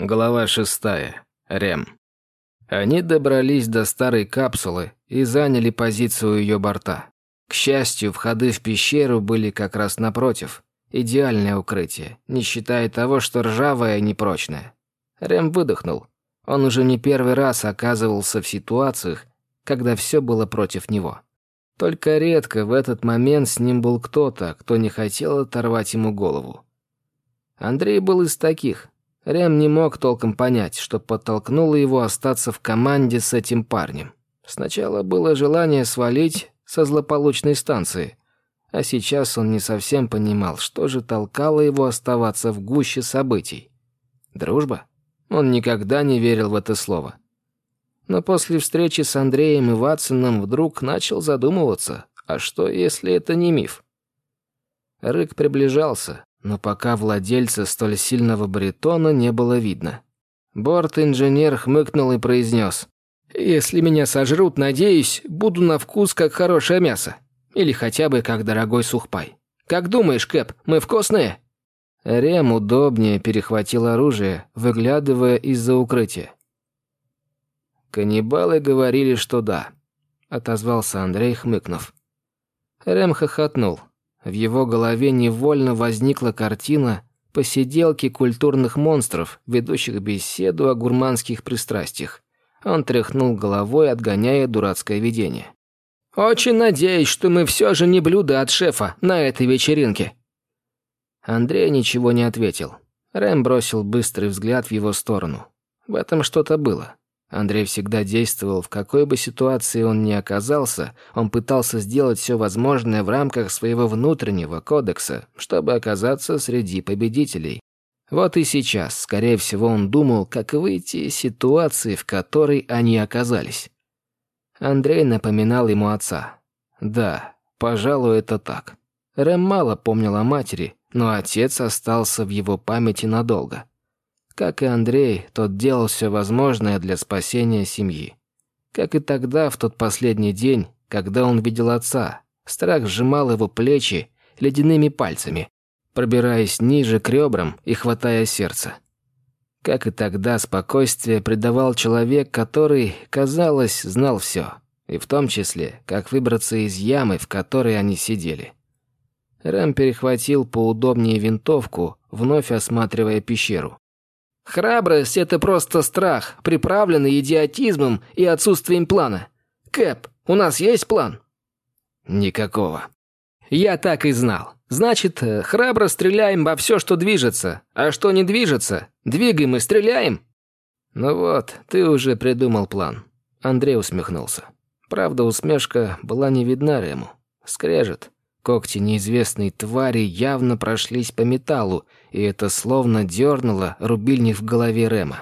Глава шестая. Рем. Они добрались до старой капсулы и заняли позицию ее борта. К счастью, входы в пещеру были как раз напротив. Идеальное укрытие, не считая того, что ржавое и непрочное. Рем выдохнул. Он уже не первый раз оказывался в ситуациях, когда все было против него. Только редко в этот момент с ним был кто-то, кто не хотел оторвать ему голову. Андрей был из таких. Рем не мог толком понять, что подтолкнуло его остаться в команде с этим парнем. Сначала было желание свалить со злополучной станции, а сейчас он не совсем понимал, что же толкало его оставаться в гуще событий. Дружба? Он никогда не верил в это слово. Но после встречи с Андреем и Ватсоном вдруг начал задумываться, а что, если это не миф? Рык приближался, но пока владельца столь сильного баритона не было видно. Борт-инженер хмыкнул и произнес. «Если меня сожрут, надеюсь, буду на вкус как хорошее мясо. Или хотя бы как дорогой сухпай. Как думаешь, Кэп, мы вкусные?» Рем удобнее перехватил оружие, выглядывая из-за укрытия. «Каннибалы говорили, что да», — отозвался Андрей, хмыкнув. Рем хохотнул. В его голове невольно возникла картина посиделки культурных монстров, ведущих беседу о гурманских пристрастиях. Он тряхнул головой, отгоняя дурацкое видение. «Очень надеюсь, что мы все же не блюдо от шефа на этой вечеринке». Андрей ничего не ответил. Рэм бросил быстрый взгляд в его сторону. В этом что-то было. Андрей всегда действовал, в какой бы ситуации он ни оказался, он пытался сделать все возможное в рамках своего внутреннего кодекса, чтобы оказаться среди победителей. Вот и сейчас, скорее всего, он думал, как выйти из ситуации, в которой они оказались. Андрей напоминал ему отца. Да, пожалуй, это так. Рэм мало помнил о матери, но отец остался в его памяти надолго. Как и Андрей, тот делал все возможное для спасения семьи. Как и тогда, в тот последний день, когда он видел отца, страх сжимал его плечи ледяными пальцами, пробираясь ниже к ребрам и хватая сердце. Как и тогда, спокойствие придавал человек, который, казалось, знал все, и в том числе, как выбраться из ямы, в которой они сидели. Рэм перехватил поудобнее винтовку, вновь осматривая пещеру. Храбрость — это просто страх, приправленный идиотизмом и отсутствием плана. Кэп, у нас есть план?» «Никакого». «Я так и знал. Значит, э, храбро стреляем во все, что движется. А что не движется, двигаем и стреляем?» «Ну вот, ты уже придумал план». Андрей усмехнулся. Правда, усмешка была не видна Рему. Скрежет. Когти неизвестной твари явно прошлись по металлу, и это словно дернуло рубильник в голове Рема.